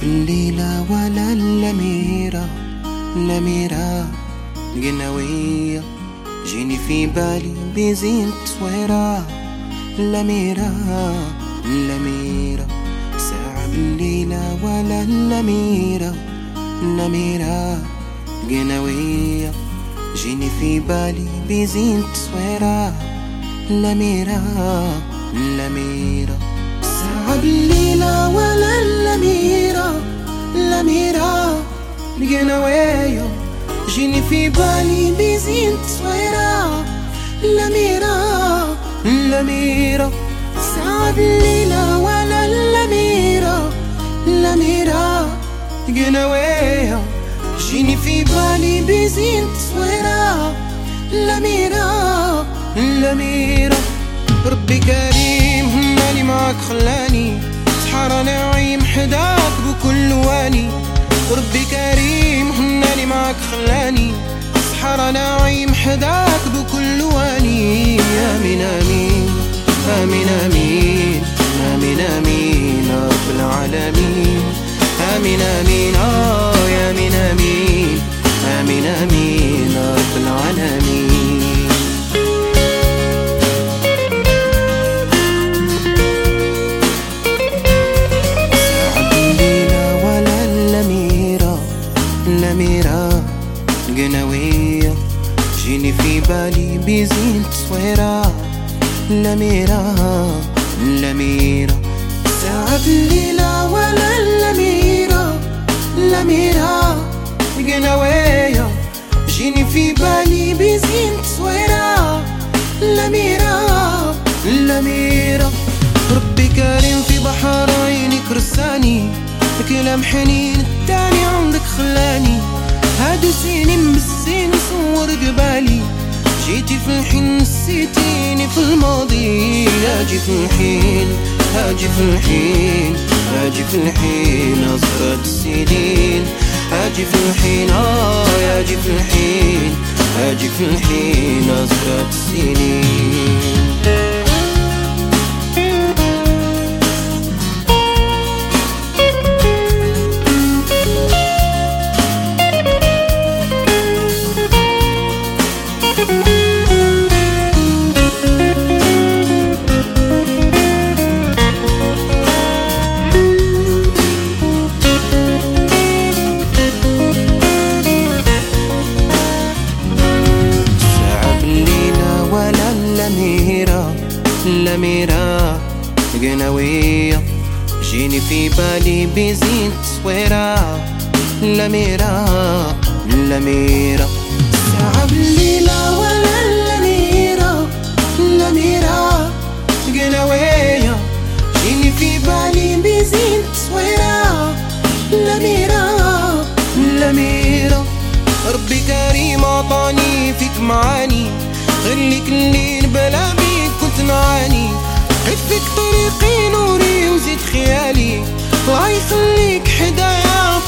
بالليلة ولا الأميرة الأميرة القنوية جيني في بالي بزين تصويرة. الأميرة الأميرة ساعة بالليلة ولا الأميرة الأميرة القنوية جيني في بالي بزين تصويرة الأميرة الأميرة ساعة بالليلة ولا الأميرة الأميرة القنوية جيني في بالي بزين تصويرة الأميرة الأميرة ساعة بالليلة قنوية جيني في بالي بزين تصويرة الأميرة الأميرة ربي كريم مالي معاك خلاني سحر نعيم حداك بكل واني ربي كريم مالي معاك خلاني سحر نعيم حداك بكل واني آمين آمين آمين آمين آمين آه يا آمين آمين. آمين آمين رب العالمين. بالليلة ولا جيني في بالي بزين تصويرة الأميرة الأميرة ساعة بالليلة ولا الأميرة الأميرة القنوية جيني في بالي بزين تصويرة الأميرة الأميرة ربي كريم في بحر عينك رساني كلام حنين التاني عندك خلاني. هادو سنين بالسين صور قبالي. جيتي في الحين نسيتيني في الماضي. أجي في الحين أجي في الحين. أجي في الحين اصفت السنين. أجي في الحين آه أجي في الحين. أجي في الحين اصفت السنين. ولا الأميرة قنوية جيني في بالي بزين تصويرة الأميرة الأميرة. ساعة بالليلة ولا الأميرة الأميرة قنوية جيني في بالي بزين تصويرة الأميرة الأميرة. ربي كريم عطاني فيك معاني. خليك الليل بلا بيك كنت نعاني. حيت فيك طريقي نوري وزيد خيالي. الله يخليك حدايا